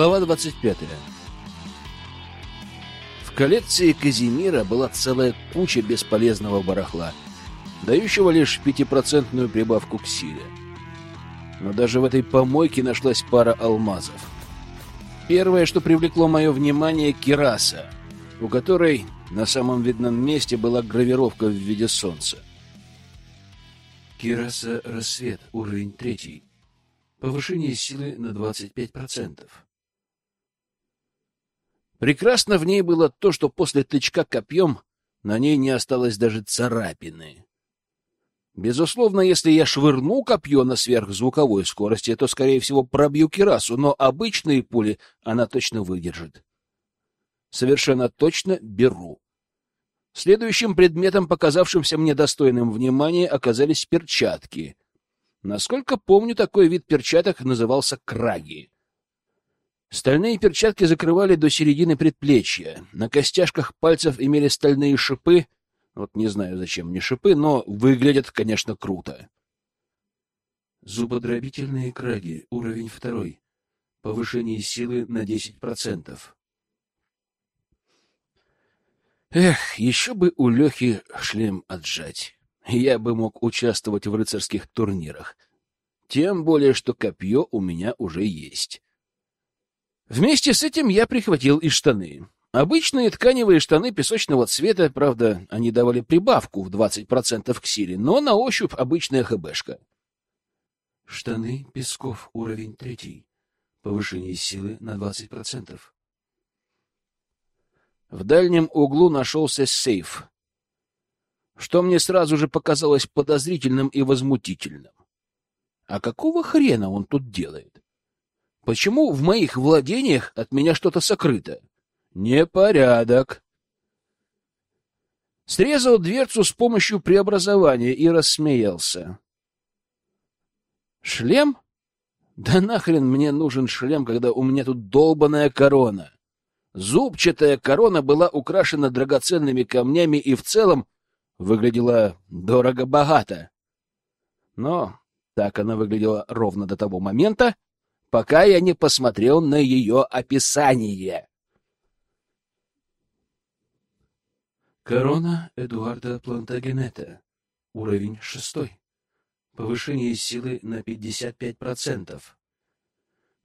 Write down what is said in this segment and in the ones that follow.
Глава 25. В коллекции Казимира была целая куча бесполезного барахла, дающего лишь пятипроцентную прибавку к силе. Но даже в этой помойке нашлась пара алмазов. Первое, что привлекло мое внимание, — кираса, у которой на самом видном месте была гравировка в виде солнца. Кираса «Рассвет», уровень третий. Повышение силы на 25%. Прекрасно в ней было то, что после тычка копьем на ней не осталось даже царапины. Безусловно, если я швырну копье на сверхзвуковой скорости, то, скорее всего, пробью кирасу, но обычные пули она точно выдержит. Совершенно точно беру. Следующим предметом, показавшимся мне достойным внимания, оказались перчатки. Насколько помню, такой вид перчаток назывался краги. Стальные перчатки закрывали до середины предплечья. На костяшках пальцев имели стальные шипы. Вот не знаю, зачем мне шипы, но выглядят, конечно, круто. Зубодробительные краги. Уровень второй. Повышение силы на 10%. Эх, еще бы у Лехи шлем отжать. Я бы мог участвовать в рыцарских турнирах. Тем более, что копье у меня уже есть. Вместе с этим я прихватил и штаны. Обычные тканевые штаны песочного цвета, правда, они давали прибавку в 20% к силе, но на ощупь обычная хэбэшка. Штаны Песков, уровень третий. Повышение силы на 20%. В дальнем углу нашелся сейф, что мне сразу же показалось подозрительным и возмутительным. А какого хрена он тут делает? Почему в моих владениях от меня что-то сокрыто? Непорядок. Срезал дверцу с помощью преобразования и рассмеялся. Шлем? Да нахрен мне нужен шлем, когда у меня тут долбаная корона? Зубчатая корона была украшена драгоценными камнями и в целом выглядела дорого-богато. Но так она выглядела ровно до того момента, пока я не посмотрел на ее описание. Корона Эдуарда Плантагенета. Уровень шестой. Повышение силы на 55%.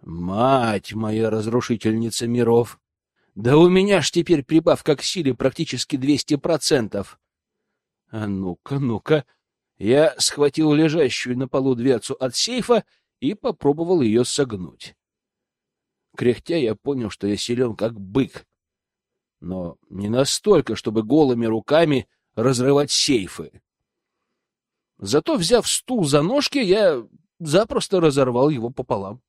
Мать моя разрушительница миров! Да у меня ж теперь прибавка к силе практически 200%. А ну-ка, ну-ка. Я схватил лежащую на полу дверцу от сейфа и попробовал ее согнуть. Кряхтя я понял, что я силен как бык, но не настолько, чтобы голыми руками разрывать сейфы. Зато, взяв стул за ножки, я запросто разорвал его пополам.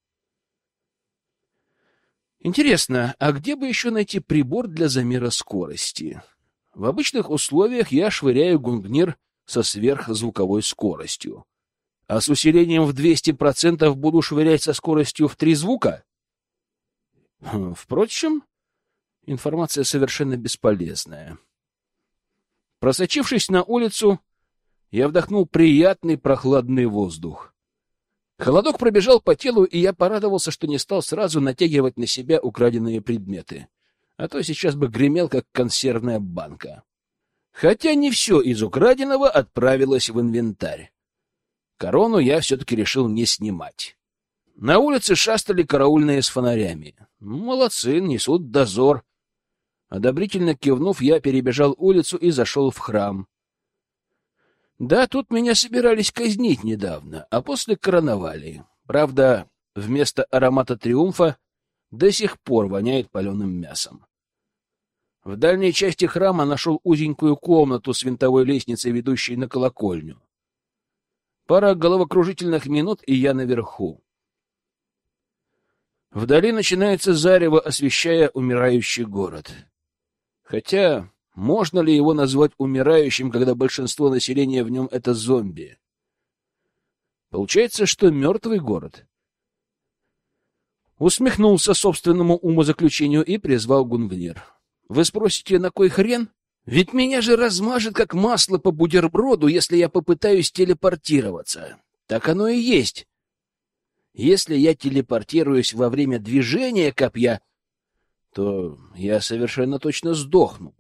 Интересно, а где бы еще найти прибор для замера скорости? В обычных условиях я швыряю гунгнир со сверхзвуковой скоростью а с усилением в 200% буду швырять со скоростью в три звука? Впрочем, информация совершенно бесполезная. Просочившись на улицу, я вдохнул приятный прохладный воздух. Холодок пробежал по телу, и я порадовался, что не стал сразу натягивать на себя украденные предметы. А то сейчас бы гремел, как консервная банка. Хотя не все из украденного отправилось в инвентарь. Корону я все-таки решил не снимать. На улице шастали караульные с фонарями. Молодцы, несут дозор. Одобрительно кивнув, я перебежал улицу и зашел в храм. Да, тут меня собирались казнить недавно, а после короновали. Правда, вместо аромата триумфа до сих пор воняет паленым мясом. В дальней части храма нашел узенькую комнату с винтовой лестницей, ведущей на колокольню. Пара головокружительных минут, и я наверху. Вдали начинается зарево, освещая умирающий город. Хотя, можно ли его назвать умирающим, когда большинство населения в нем — это зомби? Получается, что мертвый город. Усмехнулся собственному умозаключению и призвал Гунгнир. Вы спросите, на кой хрен? Ведь меня же размажет как масло по бутерброду, если я попытаюсь телепортироваться. Так оно и есть. Если я телепортируюсь во время движения копья, то я совершенно точно сдохну.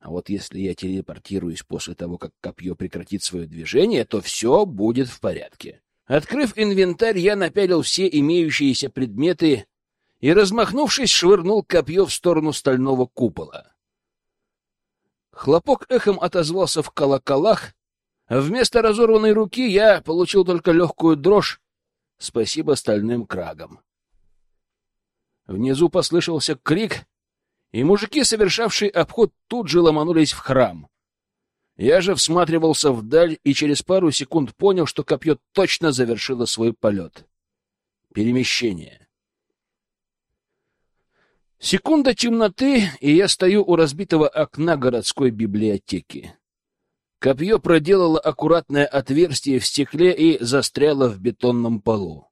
А вот если я телепортируюсь после того, как копье прекратит свое движение, то все будет в порядке. Открыв инвентарь, я напялил все имеющиеся предметы и, размахнувшись, швырнул копье в сторону стального купола. Хлопок эхом отозвался в колоколах, вместо разорванной руки я получил только легкую дрожь, спасибо стальным крагам. Внизу послышался крик, и мужики, совершавшие обход, тут же ломанулись в храм. Я же всматривался вдаль и через пару секунд понял, что копье точно завершило свой полет. Перемещение. Секунда темноты, и я стою у разбитого окна городской библиотеки. Копье проделало аккуратное отверстие в стекле и застряло в бетонном полу.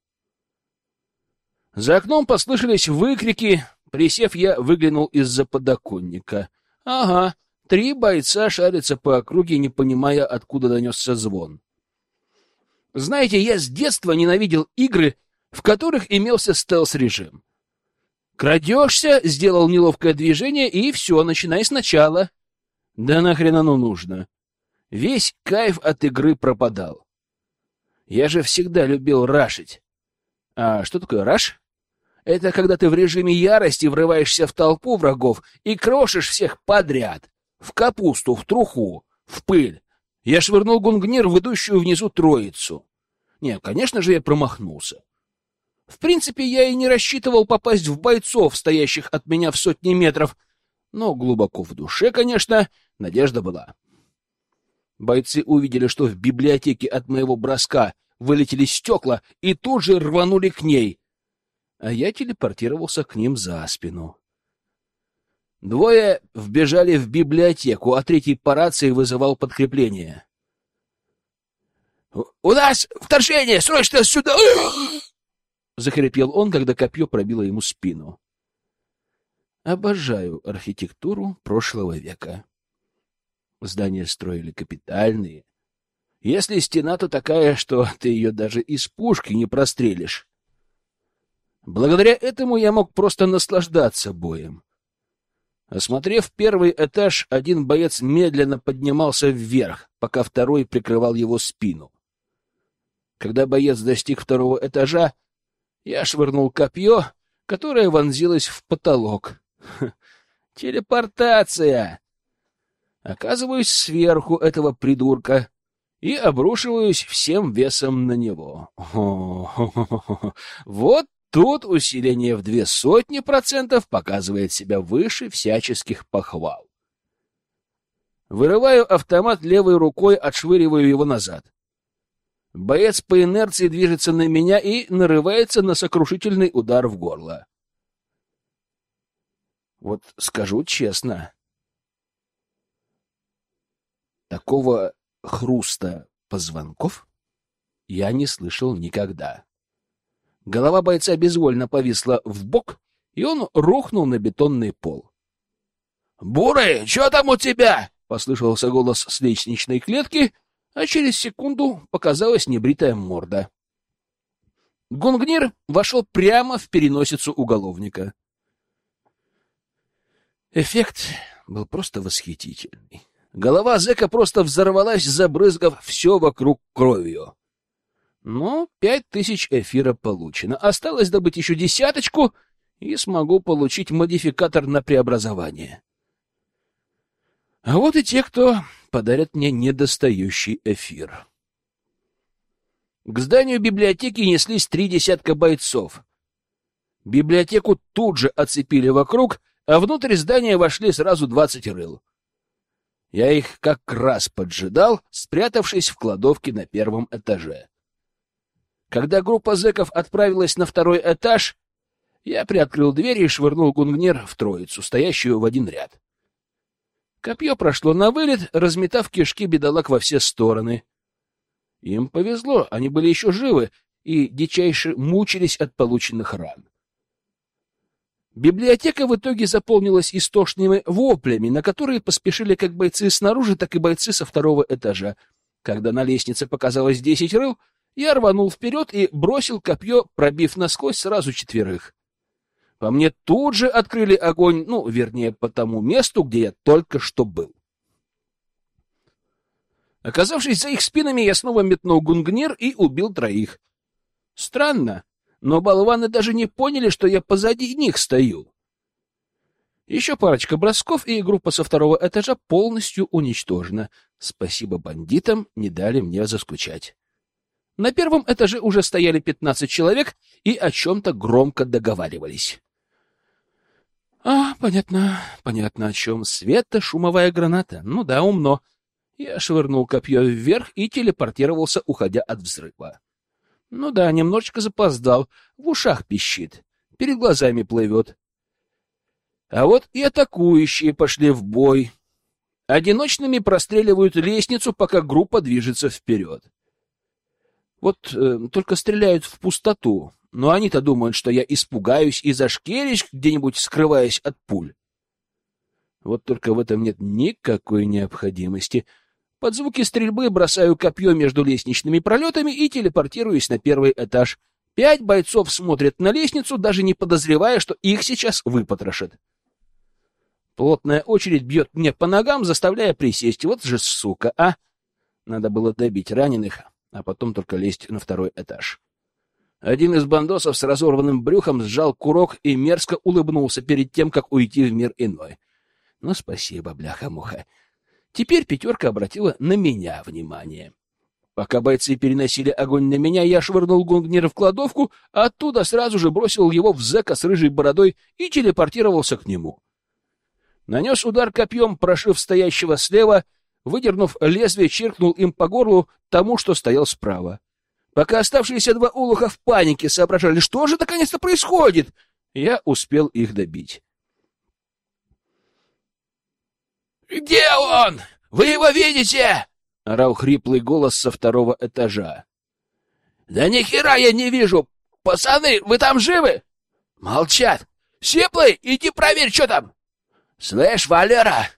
За окном послышались выкрики. Присев, я выглянул из-за подоконника. Ага, Три бойца шарятся по округе, не понимая, откуда донесся звон. Знаете, я с детства ненавидел игры, в которых имелся стелс-режим. Крадешься, сделал неловкое движение, и все, начинай сначала. Да нахрен оно нужно? Весь кайф от игры пропадал. Я же всегда любил рашить. А что такое раш? Это когда ты в режиме ярости врываешься в толпу врагов и крошишь всех подряд в капусту, в труху, в пыль. Я швырнул гунгнир в идущую внизу троицу. Не, конечно же, я промахнулся. В принципе, я и не рассчитывал попасть в бойцов, стоящих от меня в сотни метров, но глубоко в душе, конечно, надежда была. Бойцы увидели, что в библиотеке от моего броска вылетели стекла и тут же рванули к ней, а я телепортировался к ним за спину. Двое вбежали в библиотеку, а третий по рации вызывал подкрепление. — У нас вторжение! Срочно сюда! — захрипел он, когда копье пробило ему спину. Обожаю архитектуру прошлого века. Здания строили капитальные. Если стена, то такая, что ты ее даже из пушки не прострелишь. Благодаря этому я мог просто наслаждаться боем. Осмотрев первый этаж, один боец медленно поднимался вверх, пока второй прикрывал его спину. Когда боец достиг второго этажа, я швырнул копье, которое вонзилось в потолок. Телепортация! Оказываюсь сверху этого придурка и обрушиваюсь всем весом на него. Вот Тут усиление в две сотни процентов показывает себя выше всяческих похвал. Вырываю автомат левой рукой, отшвыриваю его назад. Боец по инерции движется на меня и нарывается на сокрушительный удар в горло. Вот скажу честно, такого хруста позвонков я не слышал никогда. Голова бойца безвольно повисла в бок, и он рухнул на бетонный пол. «Бурый, что там у тебя?» — послышался голос с лестничной клетки, а через секунду показалась небритая морда. Гунгнир вошел прямо в переносицу уголовника. Эффект был просто восхитительный. Голова зэка просто взорвалась, забрызгав все вокруг кровью. Но пять тысяч эфира получено. Осталось добыть еще десяточку, и смогу получить модификатор на преобразование. А вот и те, кто подарят мне недостающий эфир. К зданию библиотеки неслись три десятка бойцов. Библиотеку тут же оцепили вокруг, а внутрь здания вошли сразу двадцать рыл. Я их как раз поджидал, спрятавшись в кладовке на первом этаже. Когда группа зэков отправилась на второй этаж, я приоткрыл дверь и швырнул гунгнер в троицу, стоящую в один ряд. Копье прошло на вылет, разметав кишки бедолаг во все стороны. Им повезло, они были еще живы и дичайше мучились от полученных ран. Библиотека в итоге заполнилась истошными воплями, на которые поспешили как бойцы снаружи, так и бойцы со второго этажа. Когда на лестнице показалось десять рыл, Я рванул вперед и бросил копье, пробив насквозь сразу четверых. По мне тут же открыли огонь, ну, вернее, по тому месту, где я только что был. Оказавшись за их спинами, я снова метнул гунгнир и убил троих. Странно, но болваны даже не поняли, что я позади них стою. Еще парочка бросков, и группа со второго этажа полностью уничтожена. Спасибо бандитам, не дали мне заскучать. На первом этаже уже стояли пятнадцать человек и о чем-то громко договаривались. Понятно, понятно, о чем. Света, шумовая граната. Ну да, умно. Я швырнул копье вверх и телепортировался, уходя от взрыва. Ну да, немножечко запоздал, в ушах пищит, перед глазами плывет. А вот и атакующие пошли в бой. Одиночными простреливают лестницу, пока группа движется вперед. Вот э, только стреляют в пустоту, но они-то думают, что я испугаюсь и зашкерюсь где-нибудь, скрываясь от пуль. Вот только в этом нет никакой необходимости. Под звуки стрельбы бросаю копье между лестничными пролетами и телепортируюсь на первый этаж. Пять бойцов смотрят на лестницу, даже не подозревая, что их сейчас выпотрошат. Плотная очередь бьет мне по ногам, заставляя присесть. Вот же сука, а! Надо было добить раненых, а потом только лезть на второй этаж. Один из бандосов с разорванным брюхом сжал курок и мерзко улыбнулся перед тем, как уйти в мир иной. Ну, спасибо, бляха-муха. Теперь пятерка обратила на меня внимание. Пока бойцы переносили огонь на меня, я швырнул Гунгнира в кладовку, а оттуда сразу же бросил его в зэка с рыжей бородой и телепортировался к нему. Нанес удар копьем, прошив стоящего слева, выдернув лезвие, чиркнул им по горлу тому, что стоял справа. Пока оставшиеся два улуха в панике соображали, что же наконец-то происходит, я успел их добить. «Где он? Вы его видите?» — орал хриплый голос со второго этажа. «Да ни хера я не вижу! Пацаны, вы там живы?» «Молчат! Сеплый, иди проверь, что там!» «Слышь, Валера,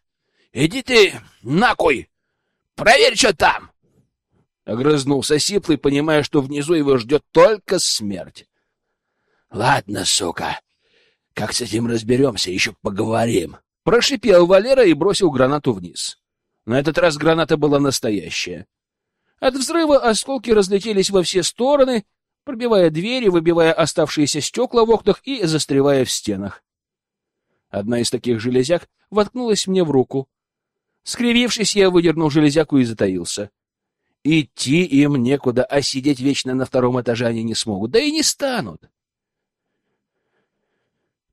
иди ты накуй! Проверь, что там!» Огрызнулся Сиплый, понимая, что внизу его ждет только смерть. «Ладно, сука, как с этим разберемся, еще поговорим!» Прошипел Валера и бросил гранату вниз. На этот раз граната была настоящая. От взрыва осколки разлетелись во все стороны, пробивая двери, выбивая оставшиеся стекла в окнах и застревая в стенах. Одна из таких железяк воткнулась мне в руку. Скривившись, я выдернул железяку и затаился. Идти им некуда, а сидеть вечно на втором этаже они не смогут, да и не станут.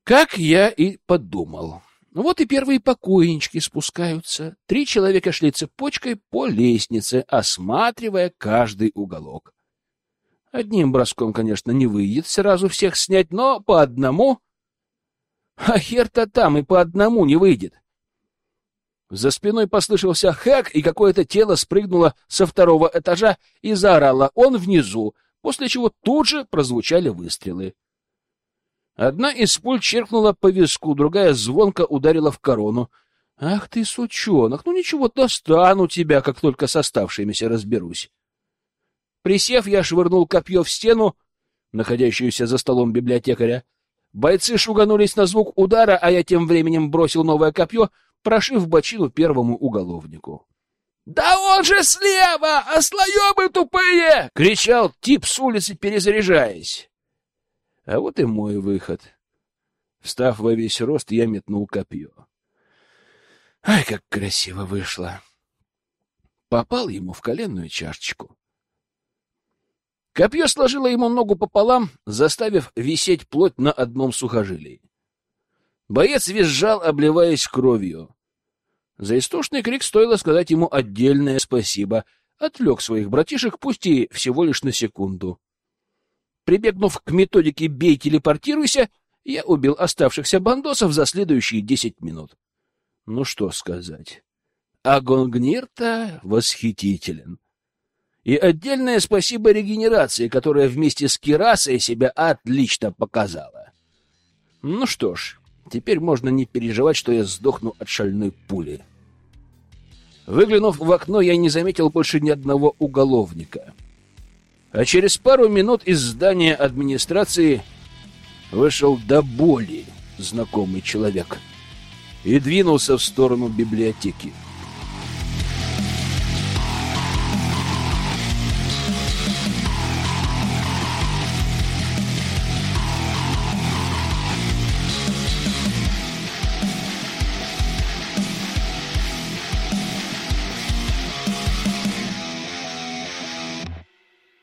Как я и подумал. Вот и первые покойнички спускаются. Три человека шли цепочкой по лестнице, осматривая каждый уголок. Одним броском, конечно, не выйдет сразу всех снять, но по одному... А хер-то там и по одному не выйдет. За спиной послышался хэк, и какое-то тело спрыгнуло со второго этажа и заорало «Он внизу!», после чего тут же прозвучали выстрелы. Одна из пуль черкнула по виску, другая звонко ударила в корону. «Ах ты, сучонок! Ну ничего, достану тебя, как только с оставшимися разберусь!» Присев, я швырнул копье в стену, находящуюся за столом библиотекаря. Бойцы шуганулись на звук удара, а я тем временем бросил новое копье, прошив бочину первому уголовнику. «Да он же слева! Ослоебы тупые!» — кричал тип с улицы, перезаряжаясь. А вот и мой выход. Встав во весь рост, я метнул копье. Ай, как красиво вышло! Попал ему в коленную чашечку. Копье сложило ему ногу пополам, заставив висеть плоть на одном сухожилии. Боец визжал, обливаясь кровью. За истошный крик стоило сказать ему отдельное спасибо. Отвлек своих братишек, пусть и всего лишь на секунду. Прибегнув к методике «бей, телепортируйся», я убил оставшихся бандосов за следующие десять минут. Ну что сказать. Агонгнир-то восхитителен. И отдельное спасибо регенерации, которая вместе с Кирасой себя отлично показала. Ну что ж, Теперь можно не переживать, что я сдохну от шальной пули. Выглянув в окно, я не заметил больше ни одного уголовника. А через пару минут из здания администрации вышел до боли знакомый человек и двинулся в сторону библиотеки.